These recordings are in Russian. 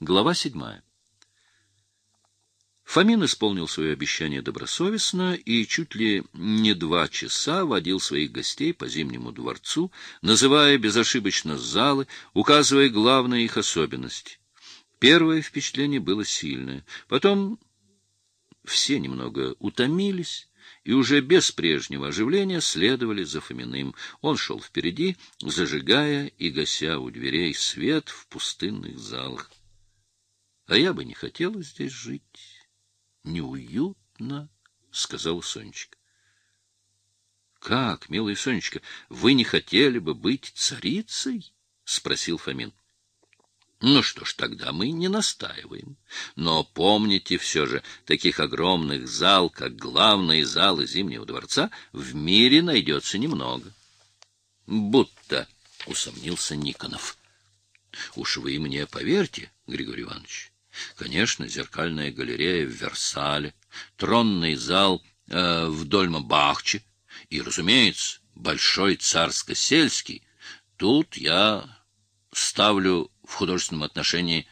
Глава седьмая. Фомин исполнил свое обещание добросовестно и чуть ли не два часа водил своих гостей по Зимнему дворцу, называя безошибочно залы, указывая главные их особенности. Первое впечатление было сильное. Потом все немного утомились и уже без прежнего оживления следовали за Фоминым. Он шел впереди, зажигая и гася у дверей свет в пустынных залах. А я бы не хотела здесь жить неуютно, — сказала Сонечка. — Как, милая Сонечка, вы не хотели бы быть царицей? — спросил Фомин. — Ну что ж, тогда мы не настаиваем. Но помните все же, таких огромных зал, как главные залы Зимнего дворца, в мире найдется немного. — Будто, — усомнился Никонов. — Уж вы мне поверьте, Григорий Иванович, Конечно, зеркальная галерея в Версале, тронный зал э, в Дольмабахче и, разумеется, большой царско-сельский. Тут я ставлю в художественном отношении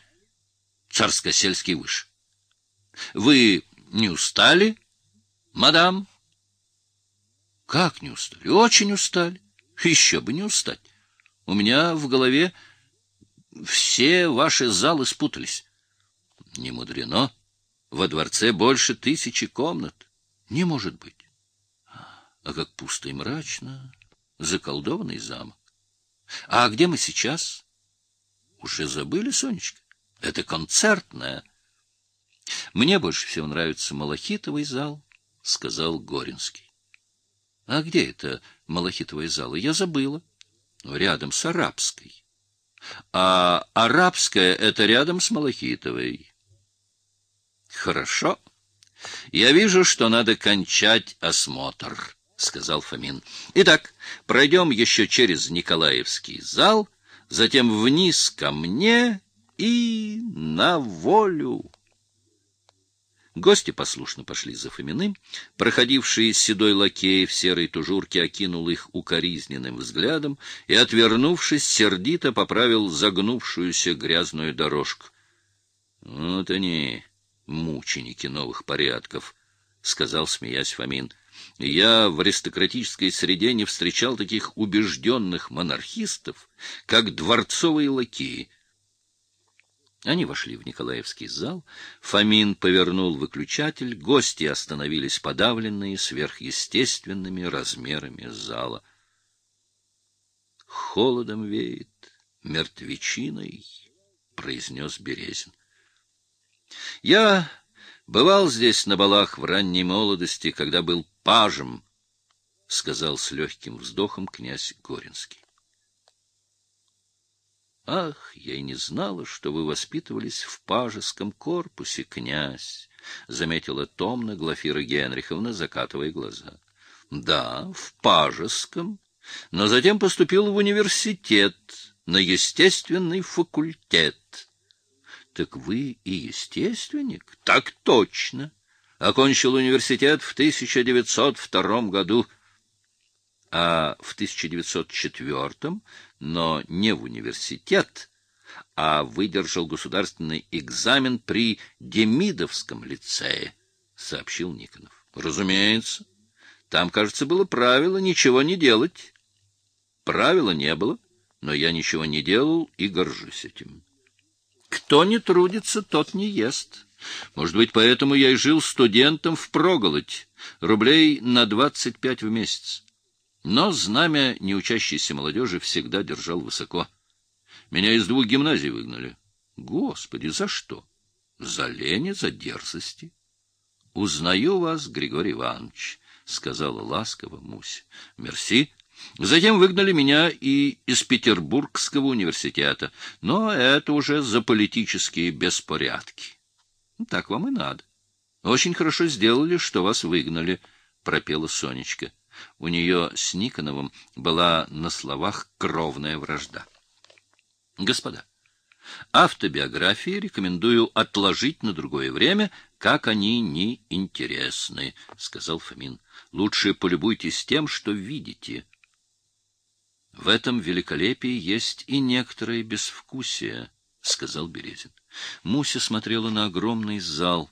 царско-сельский выше. Вы не устали, мадам? Как не устали? Очень устали. Еще бы не устать. У меня в голове все ваши залы спутались. Не мудрено. Во дворце больше тысячи комнат. Не может быть. А как пусто и мрачно. Заколдованный замок. А где мы сейчас? Уже забыли, Сонечка? Это концертная. Мне больше всего нравится Малахитовый зал, сказал Горинский. А где это Малахитовый зал? Я забыла. Рядом с арабской. А арабская — это рядом с Малахитовой. Хорошо. Я вижу, что надо кончать осмотр, сказал Фомин. Итак, пройдем еще через Николаевский зал, затем вниз ко мне и на волю. Гости послушно пошли за Фоминым. Проходивший седой лакей в серой тужурке окинул их укоризненным взглядом и, отвернувшись, сердито поправил загнувшуюся грязную дорожку. — Вот они, мученики новых порядков, — сказал, смеясь Фомин. Я в аристократической среде не встречал таких убежденных монархистов, как дворцовые лакеи. Они вошли в Николаевский зал, Фомин повернул выключатель, гости остановились подавленные сверхъестественными размерами зала. «Холодом веет, мертвечиной», — произнес Березин. Я бывал здесь на балах в ранней молодости, когда был пажем, — сказал с легким вздохом князь Горинский. — Ах, я и не знала, что вы воспитывались в пажеском корпусе, князь, — заметила томно Глафира Генриховна, закатывая глаза. — Да, в пажеском, но затем поступил в университет, на естественный факультет. Так вы и естественник? Так точно. Окончил университет в 1902 году, а в 1904, но не в университет, а выдержал государственный экзамен при Демидовском лицее, сообщил Никонов. Разумеется. Там, кажется, было правило ничего не делать. Правила не было, но я ничего не делал и горжусь этим. Кто не трудится, тот не ест. Может быть, поэтому я и жил студентом в проголодь, рублей на двадцать пять в месяц. Но знамя неучащейся молодежи всегда держал высоко. Меня из двух гимназий выгнали. Господи, за что? За лень, за дерзости. Узнаю вас, Григорий Иванович, — сказала ласково Муся. — Мерси. Затем выгнали меня и из Петербургского университета, но это уже за политические беспорядки. — Так вам и надо. Очень хорошо сделали, что вас выгнали, — пропела Сонечка. У нее с Никоновым была на словах кровная вражда. — Господа, автобиографии рекомендую отложить на другое время, как они не интересны, — сказал Фомин. — Лучше полюбуйтесь тем, что видите. — в этом великолепии есть и некоторое безвкусие, — сказал Березин. Муся смотрела на огромный зал,